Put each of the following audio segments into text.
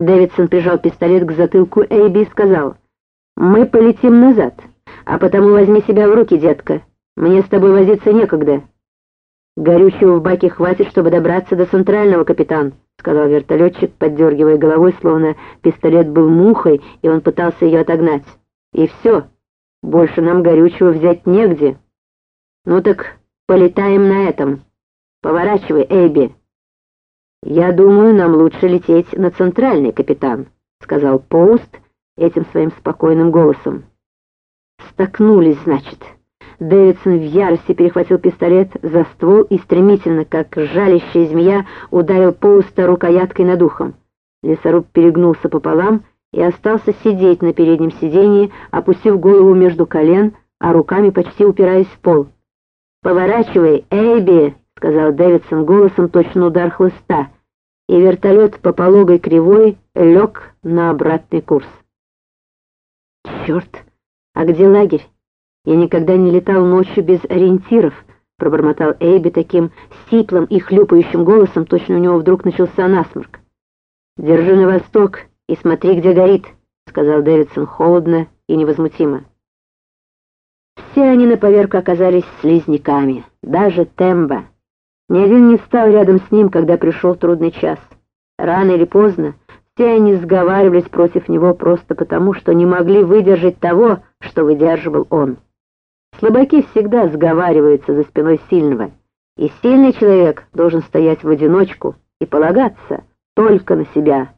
Дэвидсон прижал пистолет к затылку Эйби и сказал, «Мы полетим назад, а потому возьми себя в руки, детка. Мне с тобой возиться некогда». «Горючего в баке хватит, чтобы добраться до центрального, капитан», — сказал вертолетчик, поддергивая головой, словно пистолет был мухой, и он пытался ее отогнать. «И все. Больше нам горючего взять негде. Ну так полетаем на этом. Поворачивай, Эйби». «Я думаю, нам лучше лететь на центральный, капитан», — сказал Поуст этим своим спокойным голосом. «Столкнулись, значит». Дэвидсон в ярости перехватил пистолет за ствол и стремительно, как жалящая змея, ударил Поуста рукояткой над ухом. Лесоруб перегнулся пополам и остался сидеть на переднем сиденье, опустив голову между колен, а руками почти упираясь в пол. «Поворачивай, Эйби!» — сказал Дэвидсон голосом точно удар хлыста, и вертолет по пологой кривой лег на обратный курс. «Черт! А где лагерь? Я никогда не летал ночью без ориентиров», — пробормотал Эйби таким сиплым и хлюпающим голосом, точно у него вдруг начался насморк. «Держи на восток и смотри, где горит», — сказал Дэвидсон холодно и невозмутимо. Все они на поверку оказались слизняками, даже Темба. Ни один не встал рядом с ним, когда пришел трудный час. Рано или поздно все они сговаривались против него просто потому, что не могли выдержать того, что выдерживал он. Слабаки всегда сговариваются за спиной сильного, и сильный человек должен стоять в одиночку и полагаться только на себя.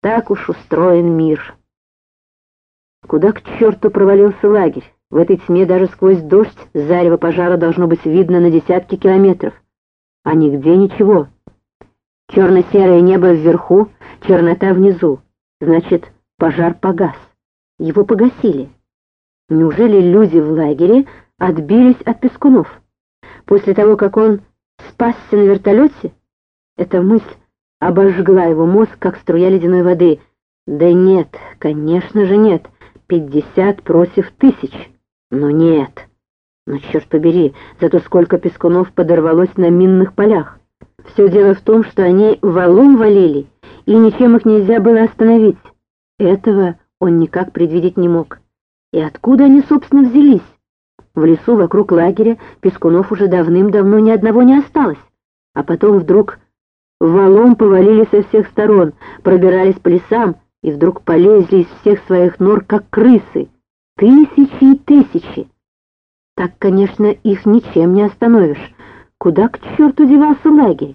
Так уж устроен мир. Куда к черту провалился лагерь? В этой тьме даже сквозь дождь зарево пожара должно быть видно на десятки километров а нигде ничего. Черно-серое небо вверху, чернота внизу. Значит, пожар погас. Его погасили. Неужели люди в лагере отбились от Пескунов? После того, как он спасся на вертолете? Эта мысль обожгла его мозг, как струя ледяной воды. Да нет, конечно же нет. Пятьдесят против тысяч. Но нет. Но, черт побери, зато сколько пескунов подорвалось на минных полях. Все дело в том, что они валом валили, и ничем их нельзя было остановить. Этого он никак предвидеть не мог. И откуда они, собственно, взялись? В лесу вокруг лагеря пескунов уже давным-давно ни одного не осталось. А потом вдруг валом повалили со всех сторон, пробирались по лесам и вдруг полезли из всех своих нор, как крысы. Тысячи и тысячи. Так, конечно, их ничем не остановишь. Куда к черту девался лагерь?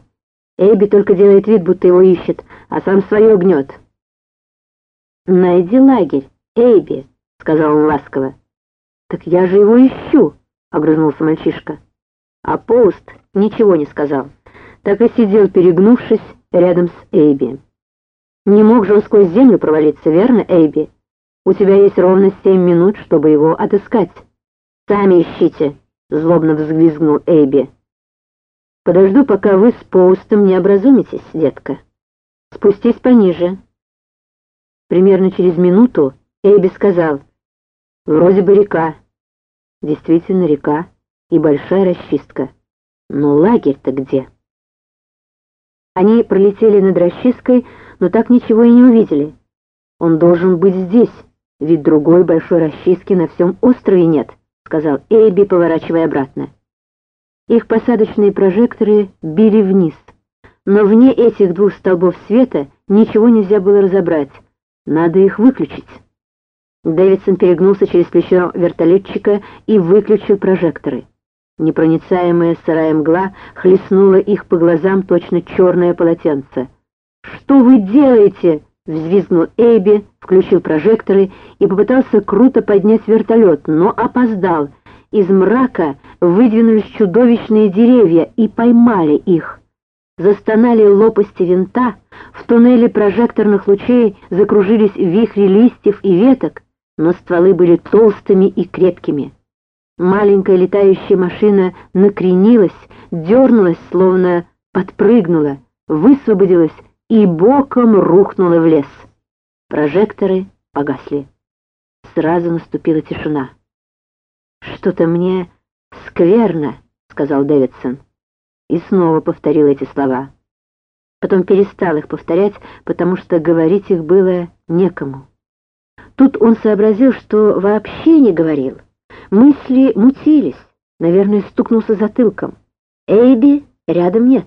Эбби только делает вид, будто его ищет, а сам свое гнет. «Найди лагерь, Эйби», — сказал он ласково. «Так я же его ищу», — огрызнулся мальчишка. А Поуст ничего не сказал, так и сидел, перегнувшись рядом с Эйби. «Не мог же он сквозь землю провалиться, верно, Эйби? У тебя есть ровно семь минут, чтобы его отыскать». «Сами ищите!» — злобно взвизгнул Эйби. «Подожду, пока вы с Поустом не образумитесь, детка. Спустись пониже». Примерно через минуту Эйби сказал, «Вроде бы река». Действительно река и большая расчистка. Но лагерь-то где? Они пролетели над расчисткой, но так ничего и не увидели. Он должен быть здесь, ведь другой большой расчистки на всем острове нет. — сказал Эйби, поворачивая обратно. Их посадочные прожекторы били вниз, но вне этих двух столбов света ничего нельзя было разобрать. Надо их выключить. Дэвидсон перегнулся через плечо вертолетчика и выключил прожекторы. Непроницаемая сырая мгла хлестнула их по глазам точно черное полотенце. «Что вы делаете?» Взвизгнул Эйби, включил прожекторы и попытался круто поднять вертолет, но опоздал. Из мрака выдвинулись чудовищные деревья и поймали их. Застонали лопасти винта, в туннеле прожекторных лучей закружились вихри листьев и веток, но стволы были толстыми и крепкими. Маленькая летающая машина накренилась, дернулась, словно подпрыгнула, высвободилась и боком рухнула в лес. Прожекторы погасли. Сразу наступила тишина. «Что-то мне скверно», — сказал Дэвидсон. И снова повторил эти слова. Потом перестал их повторять, потому что говорить их было некому. Тут он сообразил, что вообще не говорил. Мысли мутились, наверное, стукнулся затылком. Эйби рядом нет.